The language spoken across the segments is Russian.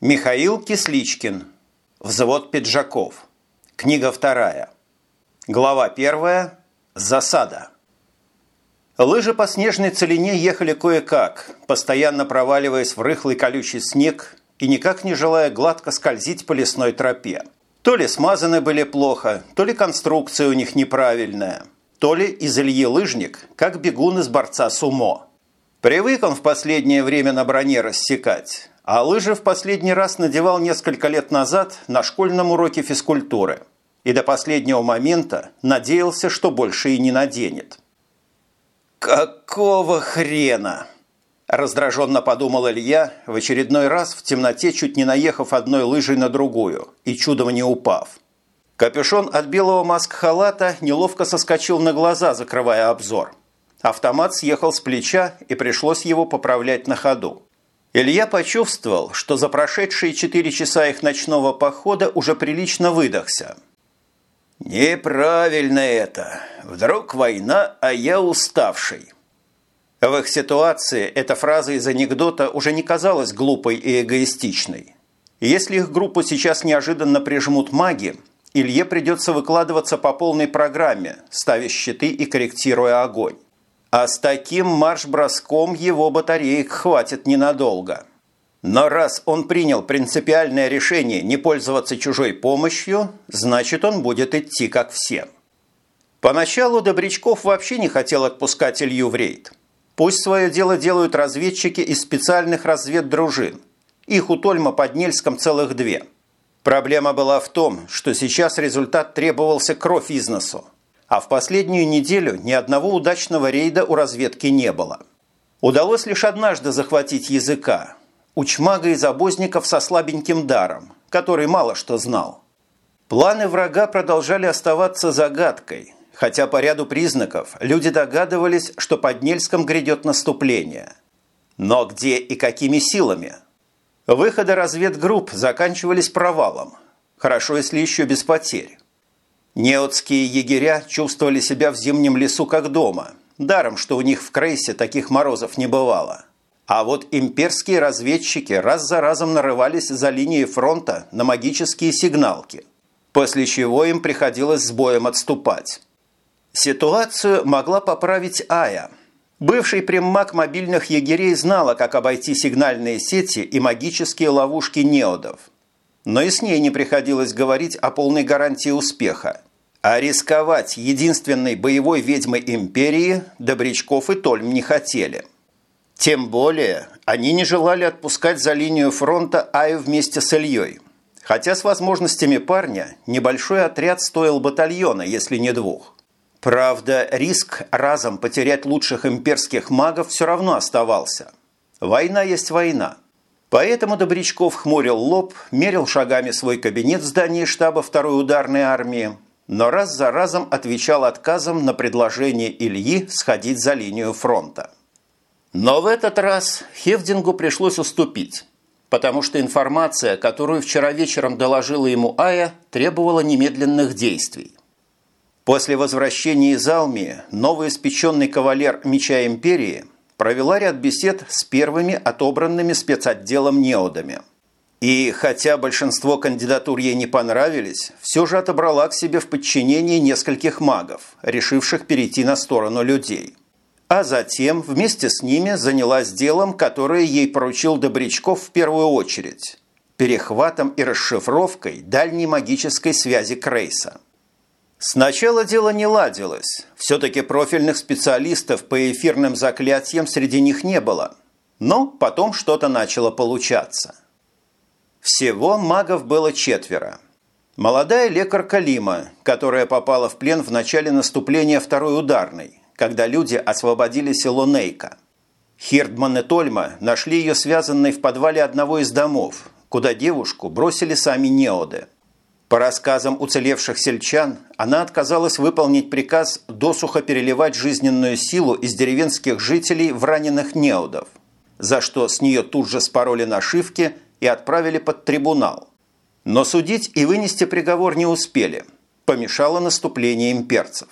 Михаил Кисличкин. Взвод пиджаков. Книга вторая. Глава первая. Засада. Лыжи по снежной целине ехали кое-как, постоянно проваливаясь в рыхлый колючий снег и никак не желая гладко скользить по лесной тропе. То ли смазаны были плохо, то ли конструкция у них неправильная, то ли из Ильи лыжник, как бегун из борца сумо. Привык он в последнее время на броне рассекать, а лыжи в последний раз надевал несколько лет назад на школьном уроке физкультуры. И до последнего момента надеялся, что больше и не наденет. «Какого хрена?» Раздраженно подумал Илья, в очередной раз в темноте чуть не наехав одной лыжей на другую и чудом не упав. Капюшон от белого маск-халата неловко соскочил на глаза, закрывая обзор. Автомат съехал с плеча и пришлось его поправлять на ходу. Илья почувствовал, что за прошедшие четыре часа их ночного похода уже прилично выдохся. «Неправильно это. Вдруг война, а я уставший». В их ситуации эта фраза из анекдота уже не казалась глупой и эгоистичной. Если их группу сейчас неожиданно прижмут маги, Илье придется выкладываться по полной программе, ставя щиты и корректируя огонь. А с таким марш-броском его батареек хватит ненадолго. Но раз он принял принципиальное решение не пользоваться чужой помощью, значит он будет идти как все. Поначалу Добрячков вообще не хотел отпускать Илью в рейд. Пусть свое дело делают разведчики из специальных разведдружин. Их у Тольма под Нельском целых две. Проблема была в том, что сейчас результат требовался кровь из а в последнюю неделю ни одного удачного рейда у разведки не было. Удалось лишь однажды захватить языка. Учмага из обозников со слабеньким даром, который мало что знал. Планы врага продолжали оставаться загадкой, хотя по ряду признаков люди догадывались, что под Нельском грядет наступление. Но где и какими силами? Выходы разведгрупп заканчивались провалом. Хорошо, если еще без потерь. Неотские егеря чувствовали себя в зимнем лесу как дома, даром, что у них в Крейсе таких морозов не бывало. А вот имперские разведчики раз за разом нарывались за линией фронта на магические сигналки, после чего им приходилось с боем отступать. Ситуацию могла поправить Ая. Бывший приммаг мобильных егерей знала, как обойти сигнальные сети и магические ловушки неодов. Но и с ней не приходилось говорить о полной гарантии успеха. А рисковать единственной боевой ведьмой империи Добрячков и Тольм не хотели. Тем более они не желали отпускать за линию фронта Аю вместе с Ильей. Хотя с возможностями парня небольшой отряд стоил батальона, если не двух. Правда, риск разом потерять лучших имперских магов все равно оставался. Война есть война. Поэтому Добрячков хмурил лоб, мерил шагами свой кабинет в здании штаба второй ударной армии но раз за разом отвечал отказом на предложение Ильи сходить за линию фронта. Но в этот раз Хевдингу пришлось уступить, потому что информация, которую вчера вечером доложила ему Ая, требовала немедленных действий. После возвращения из Алмии новоиспеченный кавалер Меча Империи провела ряд бесед с первыми отобранными спецотделом неодами – и хотя большинство кандидатур ей не понравились, все же отобрала к себе в подчинение нескольких магов, решивших перейти на сторону людей. А затем вместе с ними занялась делом, которое ей поручил Добрячков в первую очередь – перехватом и расшифровкой дальней магической связи Крейса. Сначала дело не ладилось, все-таки профильных специалистов по эфирным заклятиям среди них не было, но потом что-то начало получаться – всего магов было четверо. Молодая лекарка Лима, которая попала в плен в начале наступления второй ударной, когда люди освободили село Нейка. Хирдман и Тольма нашли ее связанной в подвале одного из домов, куда девушку бросили сами неоды. По рассказам уцелевших сельчан, она отказалась выполнить приказ досуха переливать жизненную силу из деревенских жителей в раненых неодов, за что с нее тут же спороли нашивки – и отправили под трибунал. Но судить и вынести приговор не успели. Помешало наступление имперцев.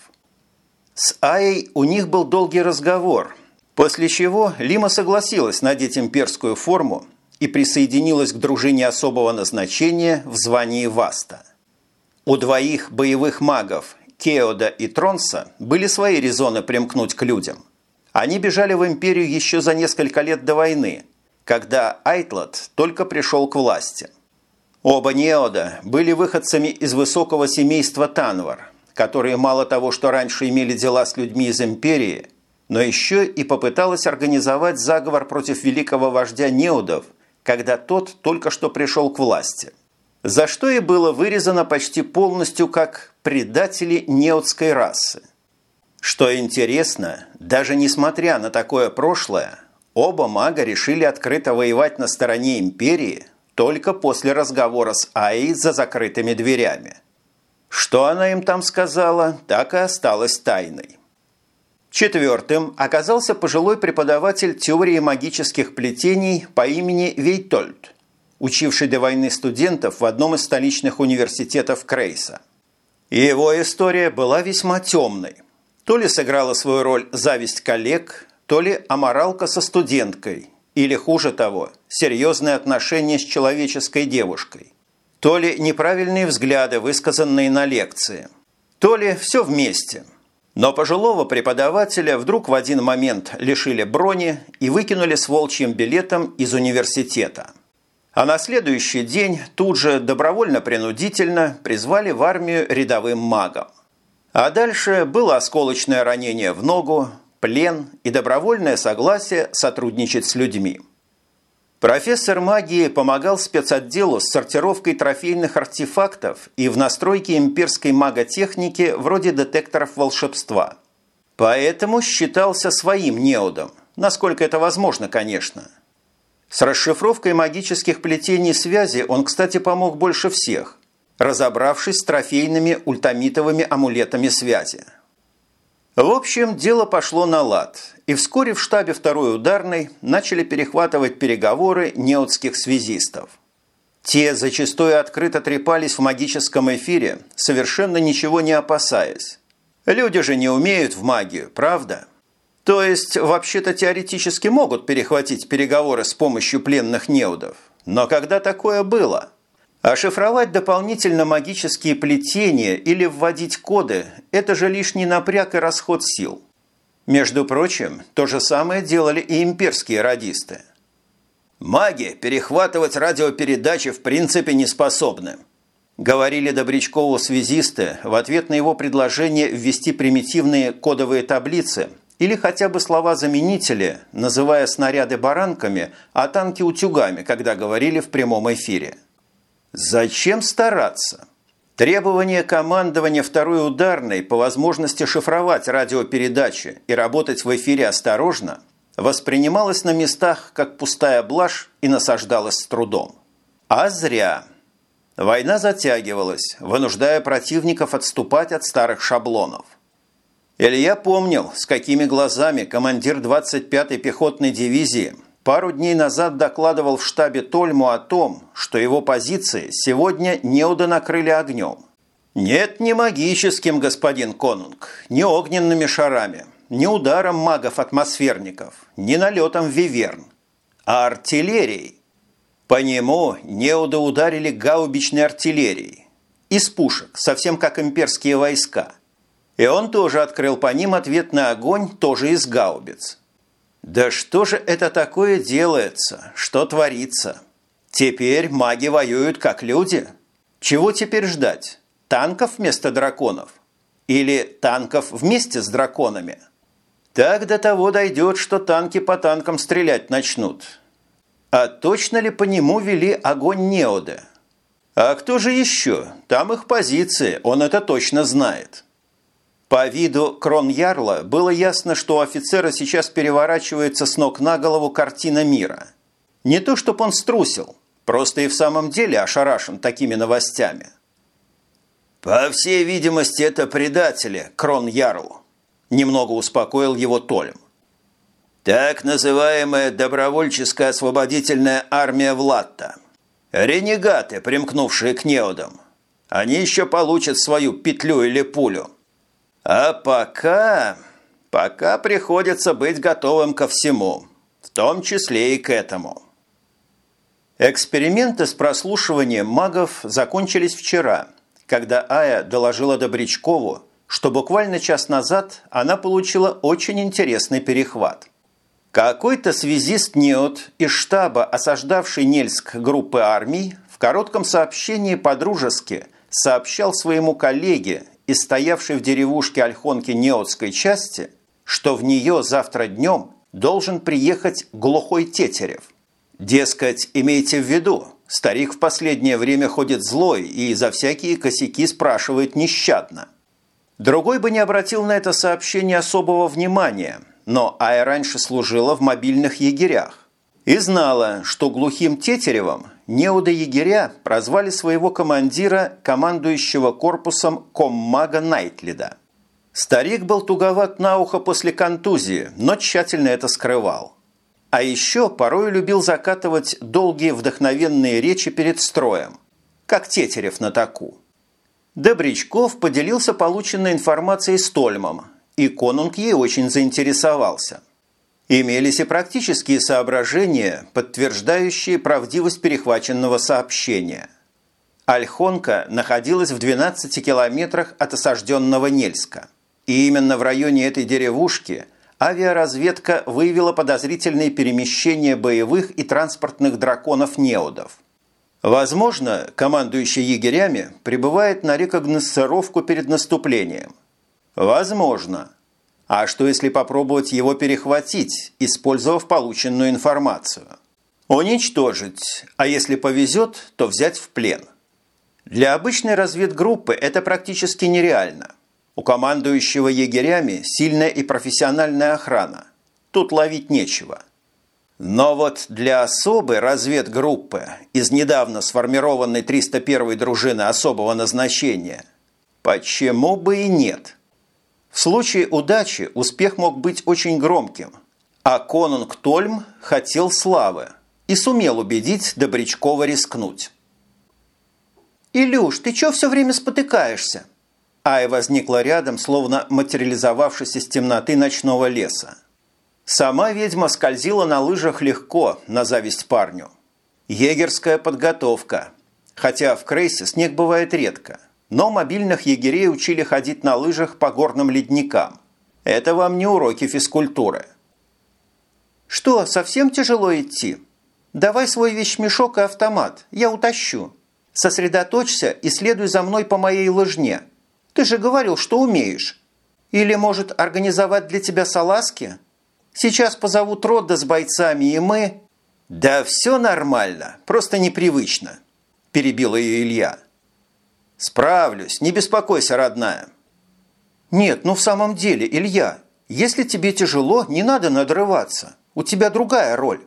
С Аей у них был долгий разговор, после чего Лима согласилась надеть имперскую форму и присоединилась к дружине особого назначения в звании Васта. У двоих боевых магов, Кеода и Тронса, были свои резоны примкнуть к людям. Они бежали в империю еще за несколько лет до войны, когда Айтлот только пришел к власти. Оба Неода были выходцами из высокого семейства Танвар, которые мало того, что раньше имели дела с людьми из империи, но еще и попыталась организовать заговор против великого вождя Неудов, когда тот только что пришел к власти. За что и было вырезано почти полностью как предатели неудской расы. Что интересно, даже несмотря на такое прошлое, оба мага решили открыто воевать на стороне империи только после разговора с Аей за закрытыми дверями. Что она им там сказала, так и осталось тайной. Четвертым оказался пожилой преподаватель теории магических плетений по имени Вейтольд, учивший до войны студентов в одном из столичных университетов Крейса. его история была весьма темной. То ли сыграла свою роль зависть коллег, то ли аморалка со студенткой, или, хуже того, серьезные отношения с человеческой девушкой, то ли неправильные взгляды, высказанные на лекции, то ли все вместе – но пожилого преподавателя вдруг в один момент лишили брони и выкинули с волчьим билетом из университета. А на следующий день тут же добровольно-принудительно призвали в армию рядовым магом. А дальше было осколочное ранение в ногу, плен и добровольное согласие сотрудничать с людьми. Профессор магии помогал спецотделу с сортировкой трофейных артефактов и в настройке имперской маготехники вроде детекторов волшебства. Поэтому считался своим неудом, насколько это возможно, конечно. С расшифровкой магических плетений связи он, кстати, помог больше всех, разобравшись с трофейными ультамитовыми амулетами связи. В общем, дело пошло на лад, и вскоре в штабе второй ударной начали перехватывать переговоры неотских связистов. Те зачастую открыто трепались в магическом эфире, совершенно ничего не опасаясь. Люди же не умеют в магию, правда? То есть, вообще-то теоретически могут перехватить переговоры с помощью пленных неудов. Но когда такое было – а шифровать дополнительно магические плетения или вводить коды – это же лишний напряг и расход сил. Между прочим, то же самое делали и имперские радисты. «Маги перехватывать радиопередачи в принципе не способны», говорили Добрячкову связисты в ответ на его предложение ввести примитивные кодовые таблицы или хотя бы слова-заменители, называя снаряды баранками, а танки утюгами, когда говорили в прямом эфире – Зачем стараться? Требование командования второй ударной по возможности шифровать радиопередачи и работать в эфире осторожно воспринималось на местах как пустая блажь и насаждалось с трудом. А зря. Война затягивалась, вынуждая противников отступать от старых шаблонов. Илья помнил, с какими глазами командир 25-й пехотной дивизии пару дней назад докладывал в штабе Тольму о том, что его позиции сегодня неудо накрыли огнем. Нет, не магическим, господин Конунг, не огненными шарами, не ударом магов-атмосферников, не налетом виверн, а артиллерией. По нему неудо ударили гаубичной артиллерией. Из пушек, совсем как имперские войска. И он тоже открыл по ним ответный огонь, тоже из гаубиц. Да что же это такое делается? Что творится? Теперь маги воюют как люди? Чего теперь ждать? Танков вместо драконов? Или танков вместе с драконами? Так до того дойдет, что танки по танкам стрелять начнут. А точно ли по нему вели огонь Неода? А кто же еще? Там их позиции, он это точно знает. По виду Крон-Ярла было ясно, что у офицера сейчас переворачивается с ног на голову картина мира. Не то, чтобы он струсил, просто и в самом деле ошарашен такими новостями. «По всей видимости, это предатели, Крон-Ярл», – немного успокоил его Толем. «Так называемая добровольческая освободительная армия Влатта. Ренегаты, примкнувшие к неодам. Они еще получат свою петлю или пулю». А пока... Пока приходится быть готовым ко всему, в том числе и к этому. Эксперименты с прослушиванием магов закончились вчера, когда Ая доложила Добрячкову, что буквально час назад она получила очень интересный перехват. Какой-то связист НЕОТ из штаба осаждавшей Нельск группы армий в коротком сообщении по-дружески сообщал своему коллеге из стоявшей в деревушке Ольхонки Неотской части, что в нее завтра днем должен приехать глухой Тетерев. Дескать, имейте в виду, старик в последнее время ходит злой и за всякие косяки спрашивает нещадно. Другой бы не обратил на это сообщение особого внимания, но Ая раньше служила в мобильных егерях и знала, что глухим Тетеревым неудо-егеря прозвали своего командира, командующего корпусом коммага Найтлида. Старик был туговат на ухо после контузии, но тщательно это скрывал. А еще порой любил закатывать долгие вдохновенные речи перед строем, как Тетерев на таку. Добрячков поделился полученной информацией с Тольмом, и Конунг ей очень заинтересовался. Имелись и практические соображения, подтверждающие правдивость перехваченного сообщения. Альхонка находилась в 12 километрах от осажденного Нельска. И именно в районе этой деревушки авиаразведка выявила подозрительные перемещения боевых и транспортных драконов-неудов. Возможно, командующий егерями прибывает на рекогносцировку перед наступлением. Возможно – а что если попробовать его перехватить, использовав полученную информацию? Уничтожить, а если повезет, то взять в плен. Для обычной разведгруппы это практически нереально. У командующего егерями сильная и профессиональная охрана. Тут ловить нечего. Но вот для особой разведгруппы из недавно сформированной 301-й дружины особого назначения почему бы и нет – в случае удачи успех мог быть очень громким, а конунг Тольм хотел славы и сумел убедить Добрячкова рискнуть. «Илюш, ты чё все время спотыкаешься?» Ая возникла рядом, словно материализовавшись из темноты ночного леса. Сама ведьма скользила на лыжах легко, на зависть парню. Егерская подготовка. Хотя в Крейсе снег бывает редко. Но мобильных егерей учили ходить на лыжах по горным ледникам. Это вам не уроки физкультуры. «Что, совсем тяжело идти? Давай свой вещмешок и автомат, я утащу. Сосредоточься и следуй за мной по моей лыжне. Ты же говорил, что умеешь. Или, может, организовать для тебя салазки? Сейчас позовут Родда с бойцами, и мы...» «Да все нормально, просто непривычно», – перебил ее Илья. «Справлюсь, не беспокойся, родная». «Нет, ну в самом деле, Илья, если тебе тяжело, не надо надрываться. У тебя другая роль».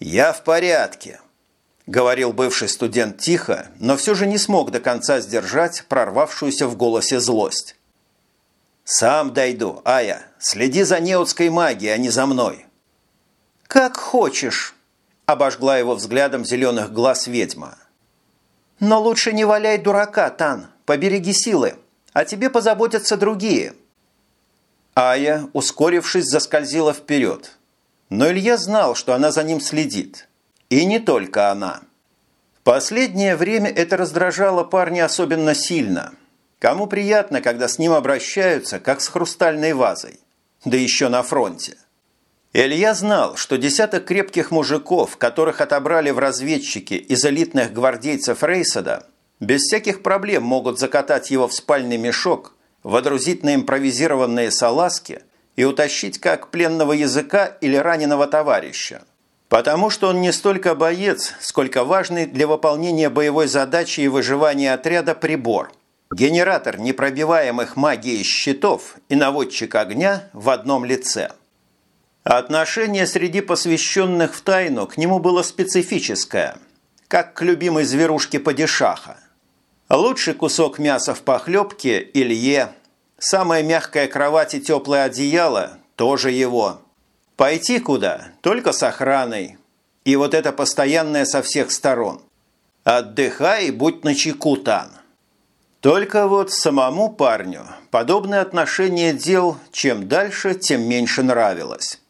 «Я в порядке», – говорил бывший студент тихо, но все же не смог до конца сдержать прорвавшуюся в голосе злость. «Сам дойду, Ая. Следи за неотской магией, а не за мной». «Как хочешь», – обожгла его взглядом зеленых глаз ведьма. Но лучше не валяй дурака, Тан, побереги силы, а тебе позаботятся другие». Ая, ускорившись, заскользила вперед. Но Илья знал, что она за ним следит. И не только она. Последнее время это раздражало парня особенно сильно. Кому приятно, когда с ним обращаются, как с хрустальной вазой. Да еще на фронте. Илья знал, что десяток крепких мужиков, которых отобрали в разведчики из элитных гвардейцев Рейсада, без всяких проблем могут закатать его в спальный мешок, водрузить на импровизированные салазки и утащить как пленного языка или раненого товарища. Потому что он не столько боец, сколько важный для выполнения боевой задачи и выживания отряда прибор. Генератор непробиваемых магией щитов и наводчик огня в одном лице – Отношение среди посвященных в тайну к нему было специфическое, как к любимой зверушке падишаха. Лучший кусок мяса в похлебке – Илье. Самая мягкая кровать и теплое одеяло – тоже его. Пойти куда? Только с охраной. И вот это постоянное со всех сторон. Отдыхай и будь начеку, Тан. Только вот самому парню подобное отношение дел чем дальше, тем меньше нравилось.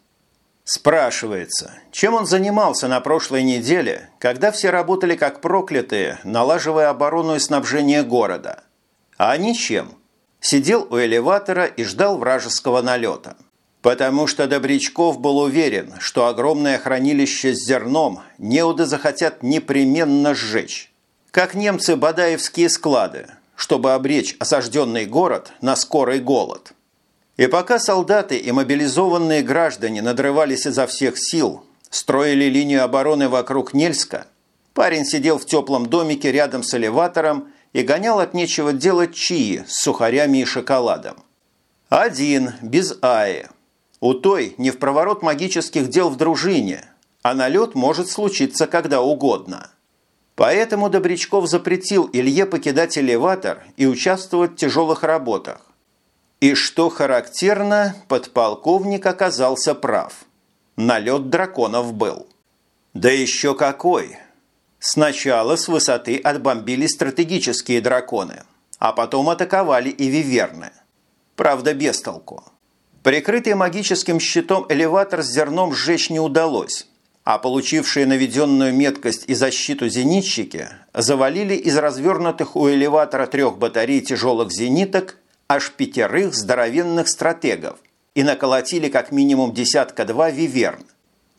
Спрашивается, чем он занимался на прошлой неделе, когда все работали как проклятые, налаживая оборону и снабжение города? А ничем. Сидел у элеватора и ждал вражеского налета. Потому что Добрячков был уверен, что огромное хранилище с зерном неуды захотят непременно сжечь. Как немцы Бадаевские склады, чтобы обречь осажденный город на скорый голод. И пока солдаты и мобилизованные граждане надрывались изо всех сил, строили линию обороны вокруг Нельска, парень сидел в теплом домике рядом с элеватором и гонял от нечего делать чаи с сухарями и шоколадом. Один, без Аи. У той не в проворот магических дел в дружине, а налет может случиться когда угодно. Поэтому Добрячков запретил Илье покидать элеватор и участвовать в тяжелых работах. И что характерно, подполковник оказался прав. Налет драконов был. Да еще какой! Сначала с высоты отбомбили стратегические драконы, а потом атаковали и виверны. Правда, без толку. Прикрытый магическим щитом элеватор с зерном сжечь не удалось, а получившие наведенную меткость и защиту зенитчики завалили из развернутых у элеватора трех батарей тяжелых зениток аж пятерых здоровенных стратегов и наколотили как минимум десятка-два виверн,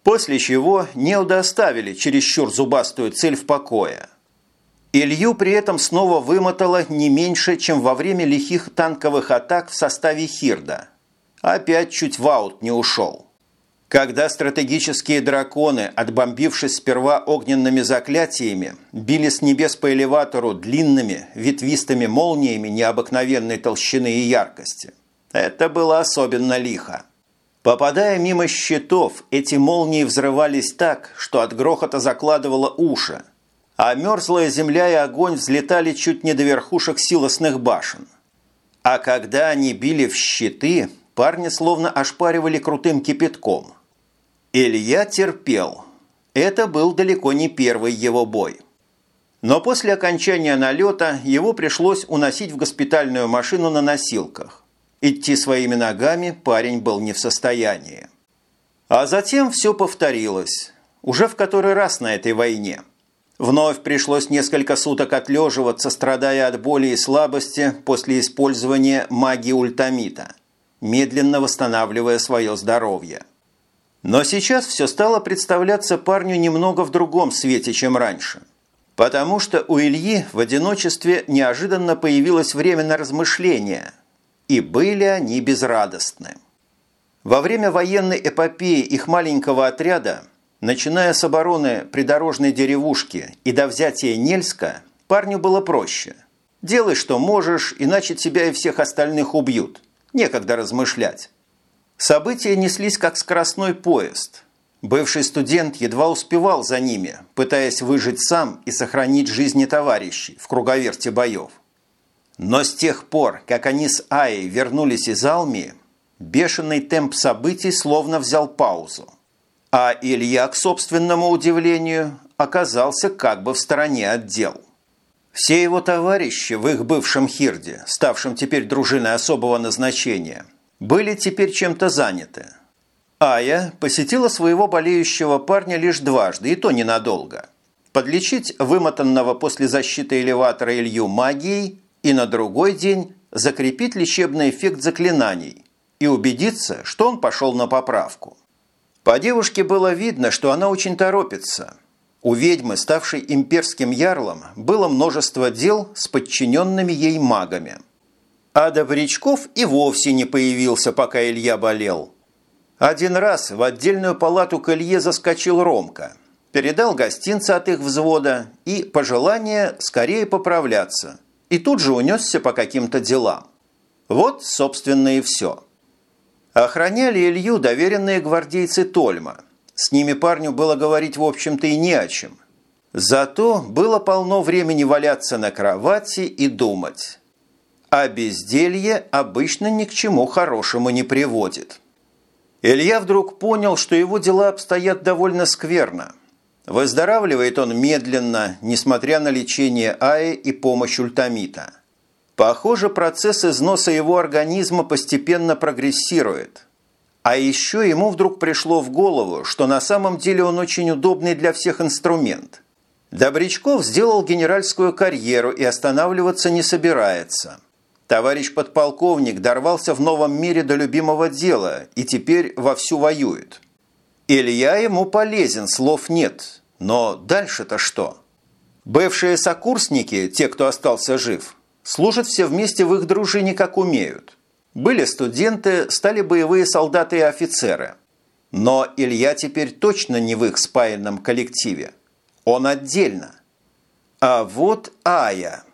после чего не удоставили чересчур зубастую цель в покое. Илью при этом снова вымотало не меньше, чем во время лихих танковых атак в составе Хирда. Опять чуть в аут не ушел. Когда стратегические драконы, отбомбившись сперва огненными заклятиями, били с небес по элеватору длинными ветвистыми молниями необыкновенной толщины и яркости, это было особенно лихо. Попадая мимо щитов, эти молнии взрывались так, что от грохота закладывало уши, а мерзлая земля и огонь взлетали чуть не до верхушек силосных башен. А когда они били в щиты, парни словно ошпаривали крутым кипятком. Илья терпел. Это был далеко не первый его бой. Но после окончания налета его пришлось уносить в госпитальную машину на носилках. Идти своими ногами парень был не в состоянии. А затем все повторилось. Уже в который раз на этой войне. Вновь пришлось несколько суток отлеживаться, страдая от боли и слабости после использования магии ультамита, медленно восстанавливая свое здоровье. Но сейчас все стало представляться парню немного в другом свете, чем раньше. Потому что у Ильи в одиночестве неожиданно появилось время на размышления. И были они безрадостны. Во время военной эпопеи их маленького отряда, начиная с обороны придорожной деревушки и до взятия Нельска, парню было проще. Делай, что можешь, иначе тебя и всех остальных убьют. Некогда размышлять. События неслись как скоростной поезд. Бывший студент едва успевал за ними, пытаясь выжить сам и сохранить жизни товарищей в круговерте боев. Но с тех пор, как они с Аей вернулись из Алмии, бешеный темп событий словно взял паузу. А Илья, к собственному удивлению, оказался как бы в стороне от дел. Все его товарищи в их бывшем Хирде, ставшем теперь дружиной особого назначения – были теперь чем-то заняты. Ая посетила своего болеющего парня лишь дважды, и то ненадолго. Подлечить вымотанного после защиты элеватора Илью магией и на другой день закрепить лечебный эффект заклинаний и убедиться, что он пошел на поправку. По девушке было видно, что она очень торопится. У ведьмы, ставшей имперским ярлом, было множество дел с подчиненными ей магами – а Добрячков и вовсе не появился, пока Илья болел. Один раз в отдельную палату к Илье заскочил Ромка, передал гостинцы от их взвода и пожелание скорее поправляться, и тут же унесся по каким-то делам. Вот, собственно, и все. Охраняли Илью доверенные гвардейцы Тольма. С ними парню было говорить, в общем-то, и не о чем. Зато было полно времени валяться на кровати и думать а безделье обычно ни к чему хорошему не приводит. Илья вдруг понял, что его дела обстоят довольно скверно. Выздоравливает он медленно, несмотря на лечение АИ и помощь ультамита. Похоже, процесс износа его организма постепенно прогрессирует. А еще ему вдруг пришло в голову, что на самом деле он очень удобный для всех инструмент. Добрячков сделал генеральскую карьеру и останавливаться не собирается. Товарищ подполковник дорвался в новом мире до любимого дела и теперь вовсю воюет. Илья ему полезен, слов нет. Но дальше-то что? Бывшие сокурсники, те, кто остался жив, служат все вместе в их дружине, как умеют. Были студенты, стали боевые солдаты и офицеры. Но Илья теперь точно не в их спаянном коллективе. Он отдельно. А вот Ая.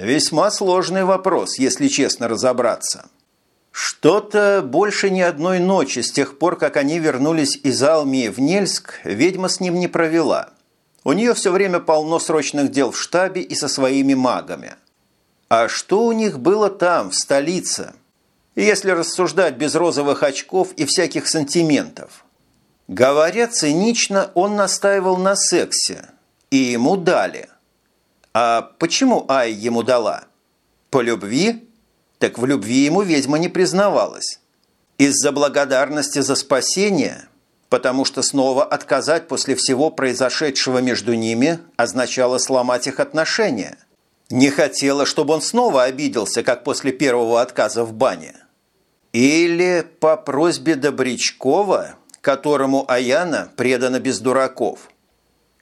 Весьма сложный вопрос, если честно разобраться. Что-то больше ни одной ночи с тех пор, как они вернулись из Алмии в Нельск, ведьма с ним не провела. У нее все время полно срочных дел в штабе и со своими магами. А что у них было там, в столице, если рассуждать без розовых очков и всяких сантиментов. Говоря цинично, он настаивал на сексе, и ему дали. А почему Ай ему дала? По любви? Так в любви ему ведьма не признавалась. Из-за благодарности за спасение, потому что снова отказать после всего произошедшего между ними означало сломать их отношения. Не хотела, чтобы он снова обиделся, как после первого отказа в бане. Или по просьбе Добрячкова, которому Аяна предана без дураков.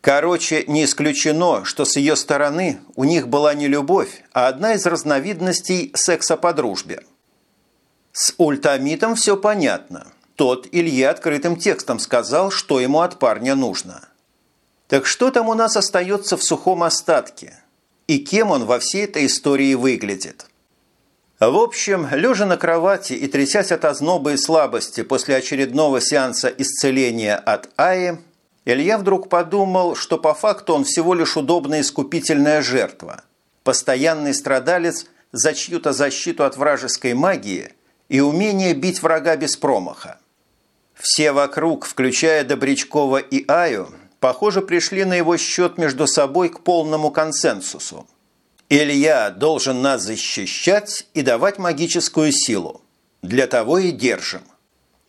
Короче, не исключено, что с ее стороны у них была не любовь, а одна из разновидностей секса по дружбе. С ультамитом все понятно. Тот Илье открытым текстом сказал, что ему от парня нужно. Так что там у нас остается в сухом остатке? И кем он во всей этой истории выглядит? В общем, лежа на кровати и трясясь от озноба и слабости после очередного сеанса исцеления от Аи, Илья вдруг подумал, что по факту он всего лишь удобная искупительная жертва, постоянный страдалец за чью-то защиту от вражеской магии и умение бить врага без промаха. Все вокруг, включая Добрячкова и Аю, похоже, пришли на его счет между собой к полному консенсусу. Илья должен нас защищать и давать магическую силу. Для того и держим.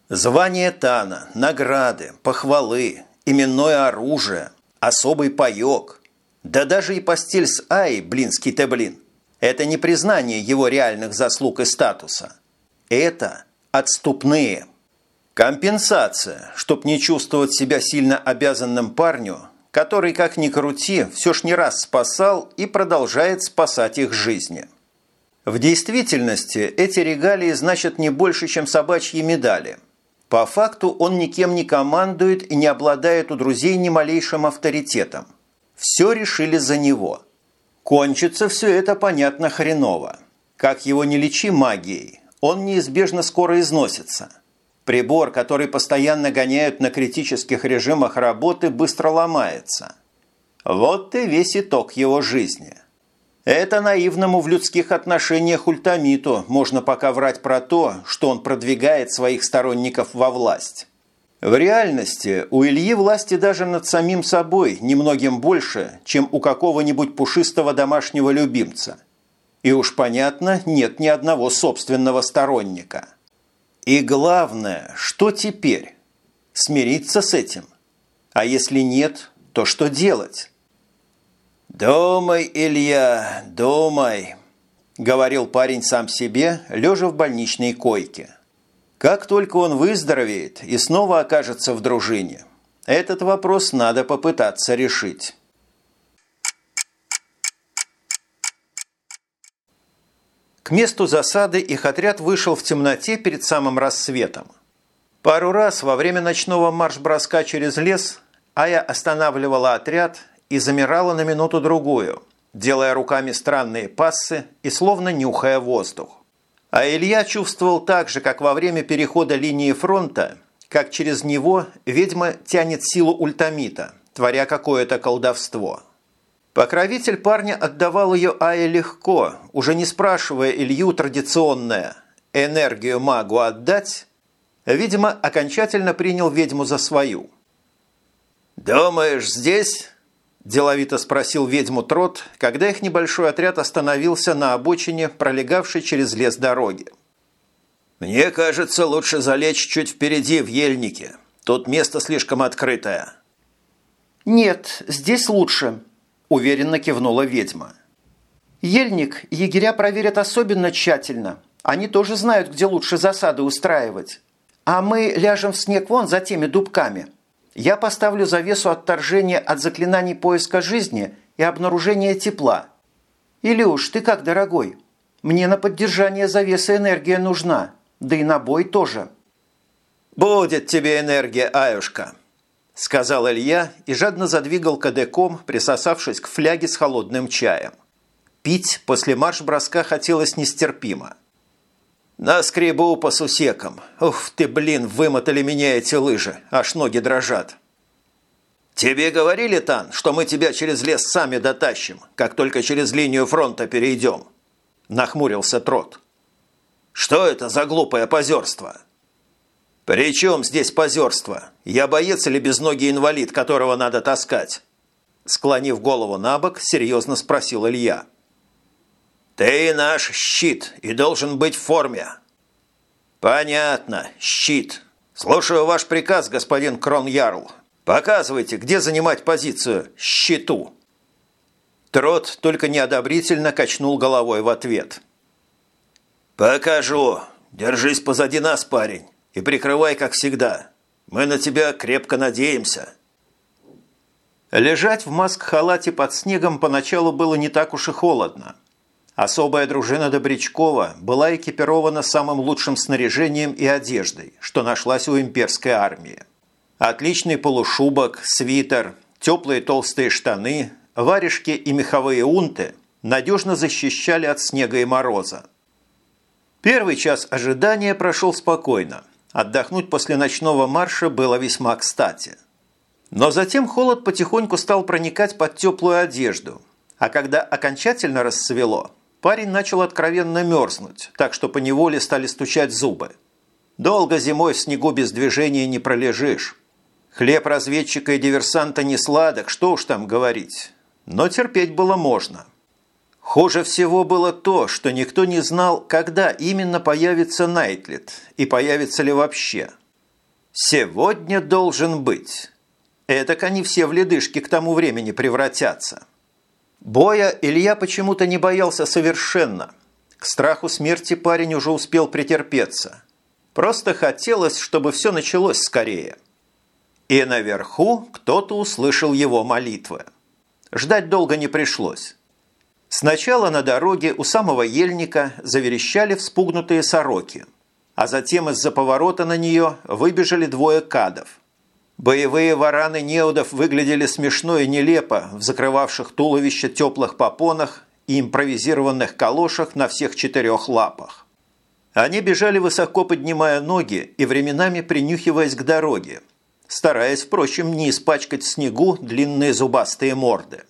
Звание Тана, награды, похвалы, именное оружие, особый паёк. Да даже и постель с Ай, блинский ты блин. Это не признание его реальных заслуг и статуса. Это отступные. Компенсация, чтоб не чувствовать себя сильно обязанным парню – который, как ни крути, все ж не раз спасал и продолжает спасать их жизни. В действительности эти регалии значат не больше, чем собачьи медали. По факту он никем не командует и не обладает у друзей ни малейшим авторитетом. Все решили за него. Кончится все это, понятно, хреново. Как его не лечи магией, он неизбежно скоро износится – Прибор, который постоянно гоняют на критических режимах работы, быстро ломается. Вот и весь итог его жизни. Это наивному в людских отношениях ультамиту можно пока врать про то, что он продвигает своих сторонников во власть. В реальности у Ильи власти даже над самим собой немногим больше, чем у какого-нибудь пушистого домашнего любимца. И уж понятно, нет ни одного собственного сторонника – и главное, что теперь? Смириться с этим? А если нет, то что делать? «Думай, Илья, думай», – говорил парень сам себе, лежа в больничной койке. Как только он выздоровеет и снова окажется в дружине, этот вопрос надо попытаться решить. К месту засады их отряд вышел в темноте перед самым рассветом. Пару раз во время ночного марш-броска через лес Ая останавливала отряд и замирала на минуту-другую, делая руками странные пассы и словно нюхая воздух. А Илья чувствовал так же, как во время перехода линии фронта, как через него ведьма тянет силу ультамита, творя какое-то колдовство – Покровитель парня отдавал ее Ае легко, уже не спрашивая Илью традиционное «энергию магу отдать», видимо, окончательно принял ведьму за свою. «Думаешь, здесь?» – деловито спросил ведьму Трот, когда их небольшой отряд остановился на обочине, пролегавшей через лес дороги. «Мне кажется, лучше залечь чуть впереди, в ельнике. Тут место слишком открытое». «Нет, здесь лучше», – уверенно кивнула ведьма. «Ельник егеря проверят особенно тщательно. Они тоже знают, где лучше засады устраивать. А мы ляжем в снег вон за теми дубками. Я поставлю завесу отторжения от заклинаний поиска жизни и обнаружения тепла. Илюш, ты как, дорогой? Мне на поддержание завесы энергия нужна, да и на бой тоже». «Будет тебе энергия, Аюшка», – сказал Илья и жадно задвигал кадеком, присосавшись к фляге с холодным чаем. Пить после марш-броска хотелось нестерпимо. «Наскребу по сусекам. Ух ты, блин, вымотали меня эти лыжи, аж ноги дрожат». «Тебе говорили, Тан, что мы тебя через лес сами дотащим, как только через линию фронта перейдем?» – нахмурился Трот. «Что это за глупое позерство?» «При чем здесь позерство? Я боец или безногий инвалид, которого надо таскать?» Склонив голову на бок, серьезно спросил Илья. «Ты наш щит и должен быть в форме». «Понятно, щит. Слушаю ваш приказ, господин Крон-Ярл. Показывайте, где занимать позицию щиту». Трот только неодобрительно качнул головой в ответ. «Покажу. Держись позади нас, парень, и прикрывай, как всегда. Мы на тебя крепко надеемся». Лежать в маск-халате под снегом поначалу было не так уж и холодно. Особая дружина Добрячкова была экипирована самым лучшим снаряжением и одеждой, что нашлась у имперской армии. Отличный полушубок, свитер, теплые толстые штаны, варежки и меховые унты надежно защищали от снега и мороза. Первый час ожидания прошел спокойно. Отдохнуть после ночного марша было весьма кстати. Но затем холод потихоньку стал проникать под теплую одежду, а когда окончательно рассвело – Парень начал откровенно мерзнуть, так что поневоле стали стучать зубы. Долго зимой в снегу без движения не пролежишь. Хлеб разведчика и диверсанта не сладок, что уж там говорить. Но терпеть было можно. Хуже всего было то, что никто не знал, когда именно появится Найтлет и появится ли вообще. Сегодня должен быть. Этак они все в ледышки к тому времени превратятся. Боя Илья почему-то не боялся совершенно. К страху смерти парень уже успел претерпеться. Просто хотелось, чтобы все началось скорее. И наверху кто-то услышал его молитвы. Ждать долго не пришлось. Сначала на дороге у самого ельника заверещали вспугнутые сороки, а затем из-за поворота на нее выбежали двое кадов. Боевые вараны неудов выглядели смешно и нелепо в закрывавших туловище теплых попонах и импровизированных калошах на всех четырех лапах. Они бежали высоко поднимая ноги и временами принюхиваясь к дороге, стараясь, впрочем, не испачкать в снегу длинные зубастые морды.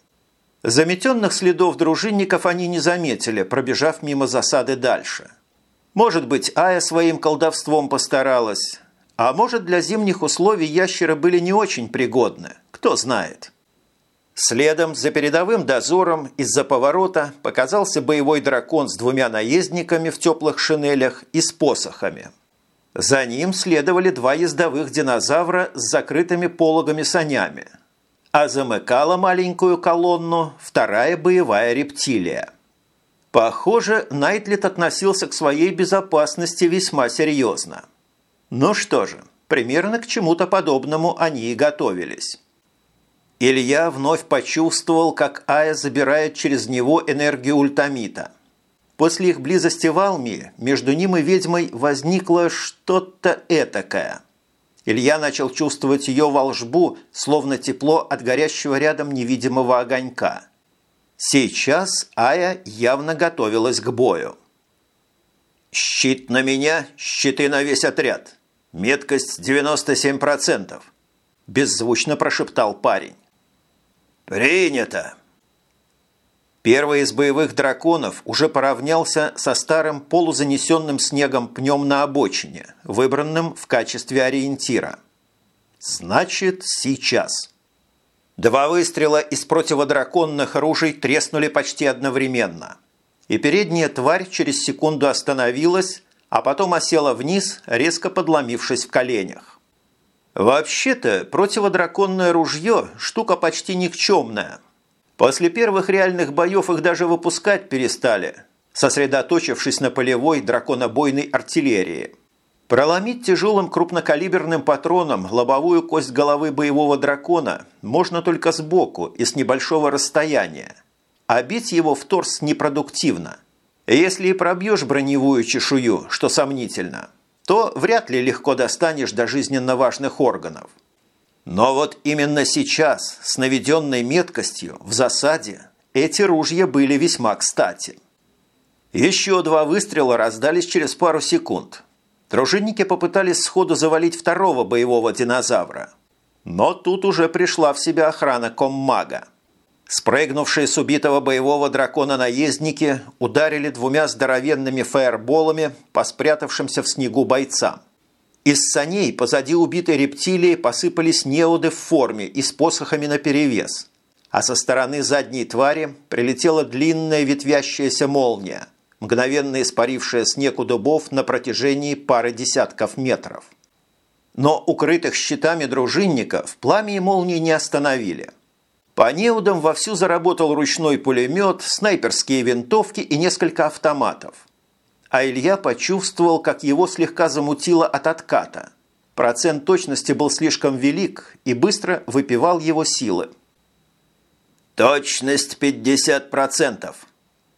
Заметенных следов дружинников они не заметили, пробежав мимо засады дальше. Может быть, Ая своим колдовством постаралась, а может, для зимних условий ящеры были не очень пригодны, кто знает. Следом за передовым дозором из-за поворота показался боевой дракон с двумя наездниками в теплых шинелях и с посохами. За ним следовали два ездовых динозавра с закрытыми пологами санями, а замыкала маленькую колонну вторая боевая рептилия. Похоже, Найтлет относился к своей безопасности весьма серьезно. Ну что же, примерно к чему-то подобному они и готовились. Илья вновь почувствовал, как Ая забирает через него энергию ультамита. После их близости в Алме между ним и ведьмой возникло что-то этакое. Илья начал чувствовать ее волжбу, словно тепло от горящего рядом невидимого огонька. Сейчас Ая явно готовилась к бою. «Щит на меня, щиты на весь отряд!» «Меткость 97%, – беззвучно прошептал парень. «Принято!» Первый из боевых драконов уже поравнялся со старым полузанесенным снегом пнем на обочине, выбранным в качестве ориентира. «Значит, сейчас!» Два выстрела из противодраконных ружей треснули почти одновременно. И передняя тварь через секунду остановилась, а потом осела вниз, резко подломившись в коленях. Вообще-то противодраконное ружье – штука почти никчемная. После первых реальных боев их даже выпускать перестали, сосредоточившись на полевой драконобойной артиллерии. Проломить тяжелым крупнокалиберным патроном лобовую кость головы боевого дракона можно только сбоку и с небольшого расстояния, а бить его в торс непродуктивно. Если и пробьешь броневую чешую, что сомнительно, то вряд ли легко достанешь до жизненно важных органов. Но вот именно сейчас, с наведенной меткостью, в засаде, эти ружья были весьма кстати. Еще два выстрела раздались через пару секунд – Дружинники попытались сходу завалить второго боевого динозавра. Но тут уже пришла в себя охрана коммага. Спрыгнувшие с убитого боевого дракона наездники ударили двумя здоровенными фаерболами по спрятавшимся в снегу бойцам. Из саней позади убитой рептилии посыпались неуды в форме и с посохами наперевес, а со стороны задней твари прилетела длинная ветвящаяся молния – мгновенно испарившая снег у дубов на протяжении пары десятков метров. Но укрытых щитами дружинников пламя и молнии не остановили. По неудам вовсю заработал ручной пулемет, снайперские винтовки и несколько автоматов. А Илья почувствовал, как его слегка замутило от отката. Процент точности был слишком велик и быстро выпивал его силы. «Точность 50%!»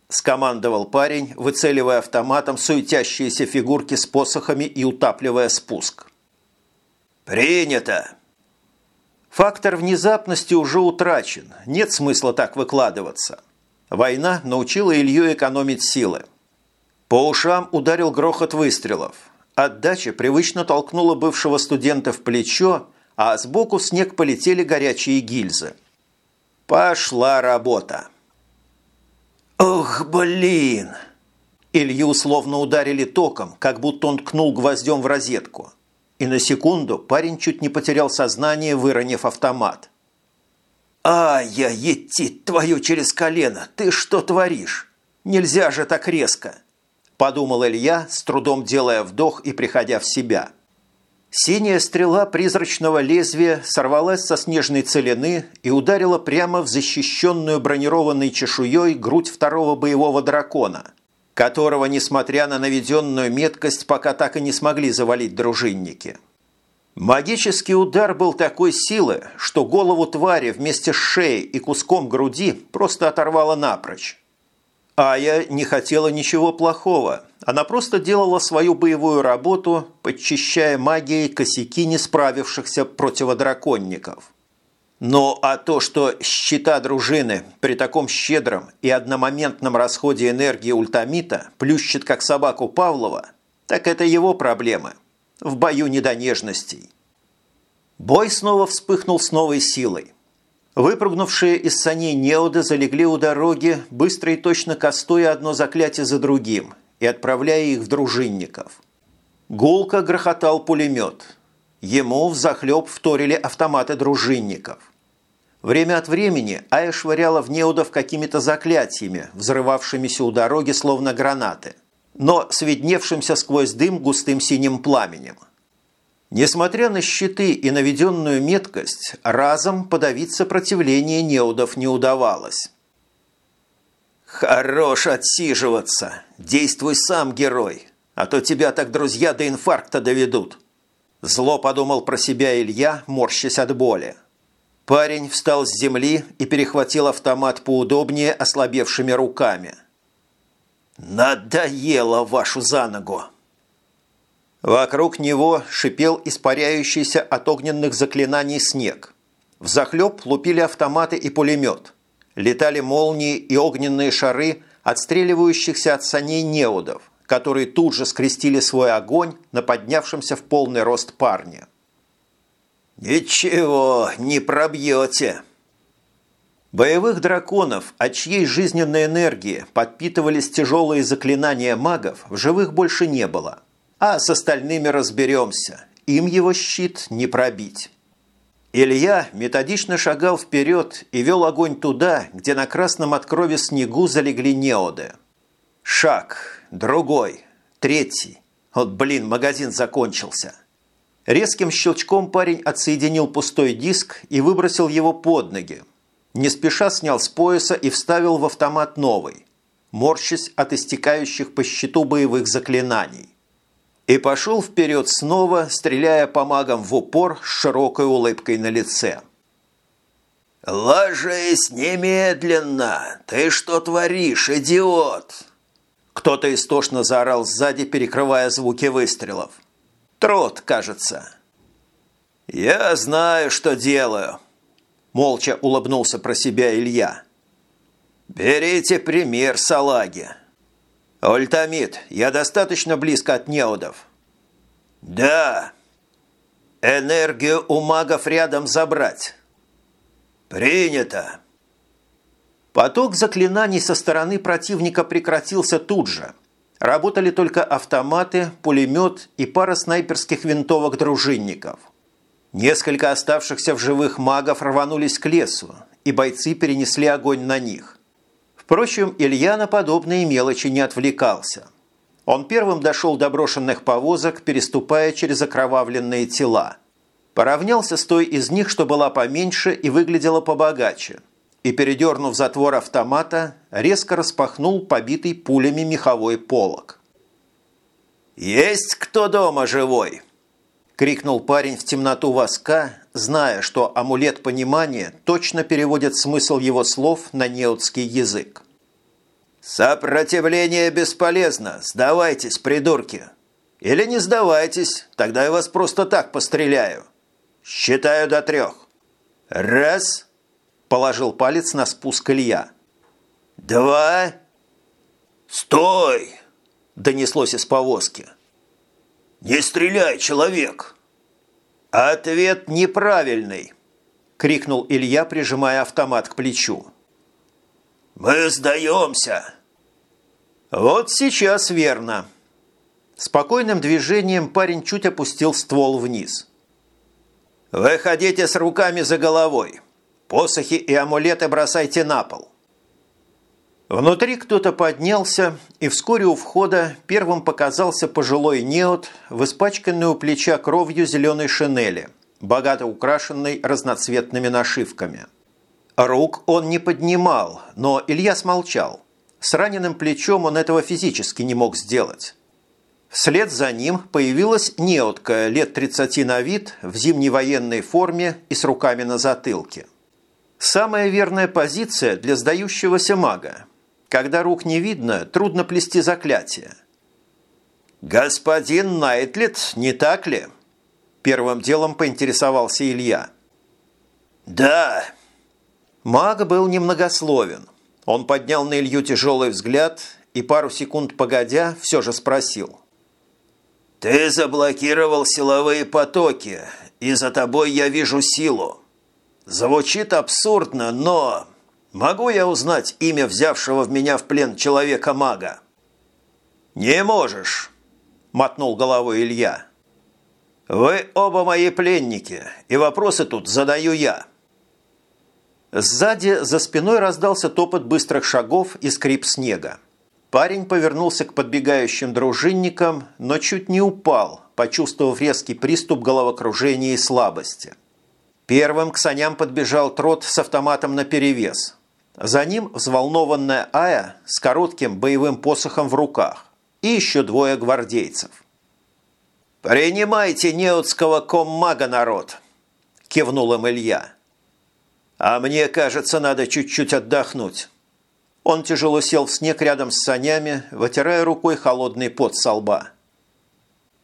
скомандовал парень, выцеливая автоматом суетящиеся фигурки с посохами и утапливая спуск. «Принято!» Фактор внезапности уже утрачен, нет смысла так выкладываться. Война научила Илью экономить силы. По ушам ударил грохот выстрелов. Отдача привычно толкнула бывшего студента в плечо, а сбоку в снег полетели горячие гильзы. Пошла работа. «Ох, блин!» Илью словно ударили током, как будто он ткнул гвоздем в розетку. И на секунду парень чуть не потерял сознание, выронив автомат. «Ай-я, идти твою через колено! Ты что творишь? Нельзя же так резко!» Подумал Илья, с трудом делая вдох и приходя в себя. Синяя стрела призрачного лезвия сорвалась со снежной целины и ударила прямо в защищенную бронированной чешуей грудь второго боевого дракона, которого, несмотря на наведенную меткость, пока так и не смогли завалить дружинники. Магический удар был такой силы, что голову твари вместе с шеей и куском груди просто оторвало напрочь. Ая не хотела ничего плохого. Она просто делала свою боевую работу, подчищая магией косяки не справившихся противодраконников. Но а то, что щита дружины при таком щедром и одномоментном расходе энергии ультамита плющит как собаку Павлова, так это его проблемы. В бою не до нежностей. Бой снова вспыхнул с новой силой. Выпрыгнувшие из саней неоды залегли у дороги, быстро и точно кастуя одно заклятие за другим и отправляя их в дружинников. Гулко грохотал пулемет. Ему взахлеб вторили автоматы дружинников. Время от времени Ая швыряла в неудов какими-то заклятиями, взрывавшимися у дороги словно гранаты, но с видневшимся сквозь дым густым синим пламенем – Несмотря на щиты и наведенную меткость, разом подавить сопротивление неудов не удавалось. «Хорош отсиживаться! Действуй сам, герой, а то тебя так друзья до инфаркта доведут!» Зло подумал про себя Илья, морщась от боли. Парень встал с земли и перехватил автомат поудобнее ослабевшими руками. «Надоело вашу за ногу!» Вокруг него шипел испаряющийся от огненных заклинаний снег. Взахлеб лупили автоматы и пулемет. Летали молнии и огненные шары отстреливающихся от саней неудов, которые тут же скрестили свой огонь на поднявшемся в полный рост парне. «Ничего, не пробьете!» Боевых драконов, от чьей жизненной энергии подпитывались тяжелые заклинания магов, в живых больше не было – а с остальными разберемся. Им его щит не пробить. Илья методично шагал вперед и вел огонь туда, где на красном от крови снегу залегли неоды. Шаг, другой, третий. Вот, блин, магазин закончился. Резким щелчком парень отсоединил пустой диск и выбросил его под ноги. Не спеша снял с пояса и вставил в автомат новый, морщась от истекающих по щиту боевых заклинаний. И пошел вперед снова, стреляя по магам в упор с широкой улыбкой на лице. «Ложись немедленно! Ты что творишь, идиот?» Кто-то истошно заорал сзади, перекрывая звуки выстрелов. Трот, кажется. «Я знаю, что делаю», – молча улыбнулся про себя Илья. «Берите пример, салаги. Ультамид, я достаточно близко от неудов?» «Да». «Энергию у магов рядом забрать». «Принято!» Поток заклинаний со стороны противника прекратился тут же. Работали только автоматы, пулемет и пара снайперских винтовок дружинников. Несколько оставшихся в живых магов рванулись к лесу, и бойцы перенесли огонь на них. Впрочем, Илья на подобные мелочи не отвлекался. Он первым дошел до брошенных повозок, переступая через окровавленные тела. Поравнялся с той из них, что была поменьше и выглядела побогаче, и, передернув затвор автомата, резко распахнул побитый пулями меховой полог. «Есть кто дома живой?» – крикнул парень в темноту воска, зная, что амулет понимания точно переводит смысл его слов на неотский язык. «Сопротивление бесполезно. Сдавайтесь, придурки. Или не сдавайтесь, тогда я вас просто так постреляю. Считаю до трех. Раз. Положил палец на спуск Илья. Два. Стой! Донеслось из повозки. Не стреляй, человек! Ответ неправильный, крикнул Илья, прижимая автомат к плечу. «Мы сдаемся!» «Вот сейчас верно!» Спокойным движением парень чуть опустил ствол вниз. «Выходите с руками за головой. Посохи и амулеты бросайте на пол». Внутри кто-то поднялся, и вскоре у входа первым показался пожилой неот в испачканной у плеча кровью зеленой шинели, богато украшенной разноцветными нашивками. Рук он не поднимал, но Илья смолчал. С раненым плечом он этого физически не мог сделать. Вслед за ним появилась неотка лет 30 на вид в зимней военной форме и с руками на затылке. Самая верная позиция для сдающегося мага. Когда рук не видно, трудно плести заклятие. «Господин Найтлет, не так ли?» Первым делом поинтересовался Илья. «Да». Маг был немногословен. Он поднял на Илью тяжелый взгляд и пару секунд погодя все же спросил. «Ты заблокировал силовые потоки, и за тобой я вижу силу. Звучит абсурдно, но... Могу я узнать имя взявшего в меня в плен человека-мага?» «Не можешь», – мотнул головой Илья. «Вы оба мои пленники, и вопросы тут задаю я». Сзади за спиной раздался топот быстрых шагов и скрип снега. Парень повернулся к подбегающим дружинникам, но чуть не упал, почувствовав резкий приступ головокружения и слабости. Первым к саням подбежал Трот с автоматом наперевес. За ним взволнованная Ая с коротким боевым посохом в руках и еще двое гвардейцев. «Принимайте неотского коммага, народ!» – кивнул им Илья. «А мне кажется, надо чуть-чуть отдохнуть». Он тяжело сел в снег рядом с санями, вытирая рукой холодный пот со лба.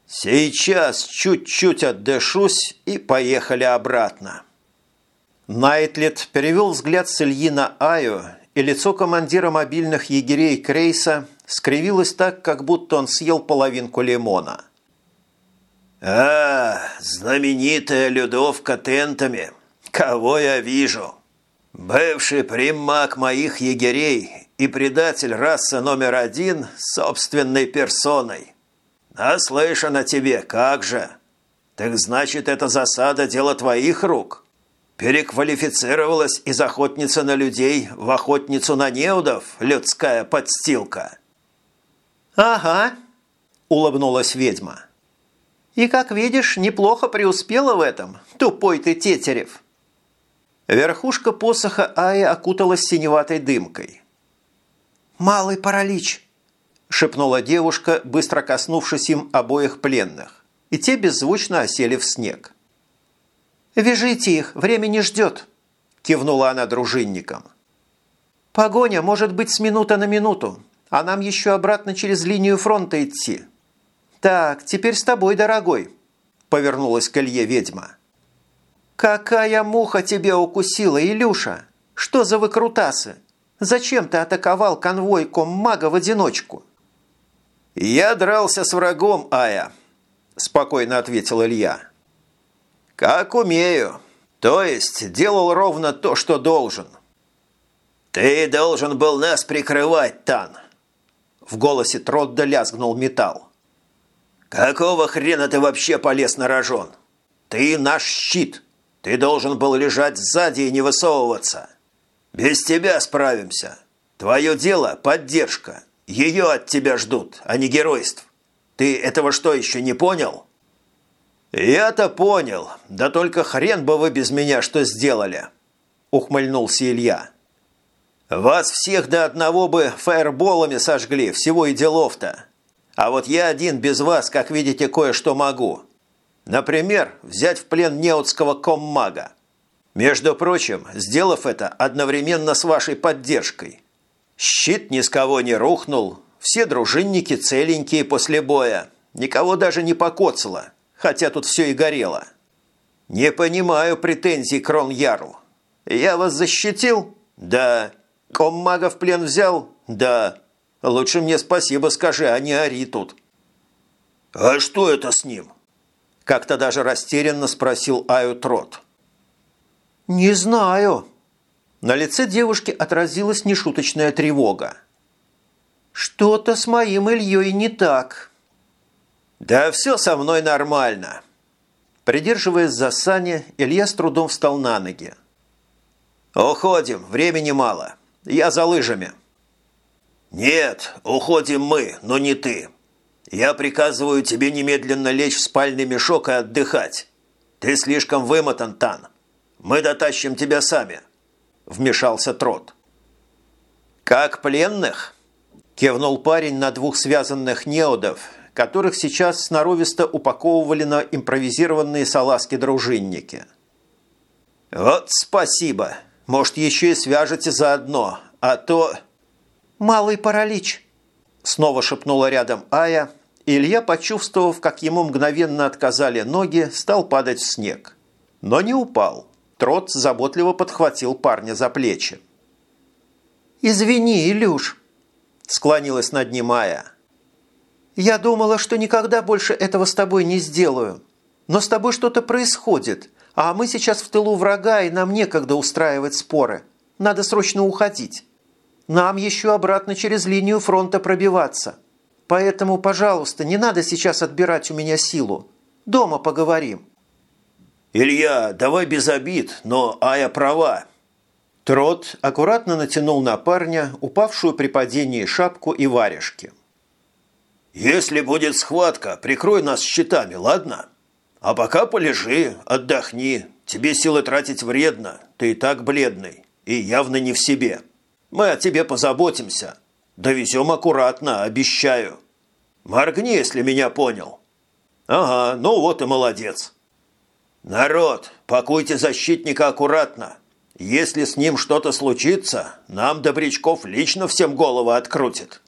«Сейчас чуть-чуть отдышусь и поехали обратно». Найтлет перевел взгляд с Ильи на Аю, и лицо командира мобильных егерей Крейса скривилось так, как будто он съел половинку лимона. «А, знаменитая Людовка тентами! Кого я вижу!» Бывший примак моих егерей и предатель расы номер один собственной персоной. Наслышан о тебе, как же? Так значит, эта засада – дело твоих рук? Переквалифицировалась из охотницы на людей в охотницу на неудов, людская подстилка? Ага. – улыбнулась ведьма. «И, как видишь, неплохо преуспела в этом, тупой ты тетерев». Верхушка посоха Аи окуталась синеватой дымкой. «Малый паралич», – шепнула девушка, быстро коснувшись им обоих пленных, и те беззвучно осели в снег. «Вяжите их, время не ждет», – кивнула она дружинникам. «Погоня может быть с минуты на минуту, а нам еще обратно через линию фронта идти. Так, теперь с тобой, дорогой», – повернулась к Илье ведьма. «Какая муха тебя укусила, Илюша? Что за выкрутасы? Зачем ты атаковал конвой коммага в одиночку?» «Я дрался с врагом, Ая», – спокойно ответил Илья. «Как умею. То есть делал ровно то, что должен». «Ты должен был нас прикрывать, Тан!» В голосе Тродда лязгнул металл. «Какого хрена ты вообще полез на рожон? Ты наш щит. Ты должен был лежать сзади и не высовываться. Без тебя справимся. Твое дело – поддержка. Ее от тебя ждут, а не геройств. Ты этого что, еще не понял?» «Я-то понял. Да только хрен бы вы без меня что сделали!» – ухмыльнулся Илья. «Вас всех до одного бы фаерболами сожгли, всего и делов-то. А вот я один без вас, как видите, кое-что могу. Например, взять в плен неотского коммага. Между прочим, сделав это одновременно с вашей поддержкой. Щит ни с кого не рухнул, все дружинники целенькие после боя, никого даже не покоцало, хотя тут все и горело. Не понимаю претензий, Крон Ярл. Я вас защитил? Да. Коммага в плен взял? Да. Лучше мне спасибо скажи, а не ори тут. А что это с ним? Как-то даже растерянно спросил Аю Трот. «Не знаю». На лице девушки отразилась нешуточная тревога. «Что-то с моим Ильей не так». «Да все со мной нормально». Придерживаясь за сани, Илья с трудом встал на ноги. «Уходим, времени мало. Я за лыжами». «Нет, уходим мы, но не ты. Я приказываю тебе немедленно лечь в спальный мешок и отдыхать. Ты слишком вымотан, Тан. Мы дотащим тебя сами», – вмешался Трот. «Как пленных?» – кивнул парень на двух связанных неодов, которых сейчас сноровисто упаковывали на импровизированные салазки дружинники. «Вот спасибо. Может, еще и свяжете заодно, а то...» «Малый паралич!» Снова шепнула рядом Ая, Илья, почувствовав, как ему мгновенно отказали ноги, стал падать в снег. Но не упал. Трот заботливо подхватил парня за плечи. «Извини, Илюш!» – склонилась над ним Ая. «Я думала, что никогда больше этого с тобой не сделаю. Но с тобой что-то происходит, а мы сейчас в тылу врага, и нам некогда устраивать споры. Надо срочно уходить. Нам еще обратно через линию фронта пробиваться. Поэтому, пожалуйста, не надо сейчас отбирать у меня силу. Дома поговорим». «Илья, давай без обид, но Ая права». Трот аккуратно натянул на парня упавшую при падении шапку и варежки. «Если будет схватка, прикрой нас щитами, ладно? А пока полежи, отдохни. Тебе силы тратить вредно, ты и так бледный и явно не в себе. Мы о тебе позаботимся. Довезем аккуратно, обещаю. Моргни, если меня понял». «Ага, ну вот и молодец». «Народ, пакуйте защитника аккуратно. Если с ним что-то случится, нам Добрячков лично всем голову открутит».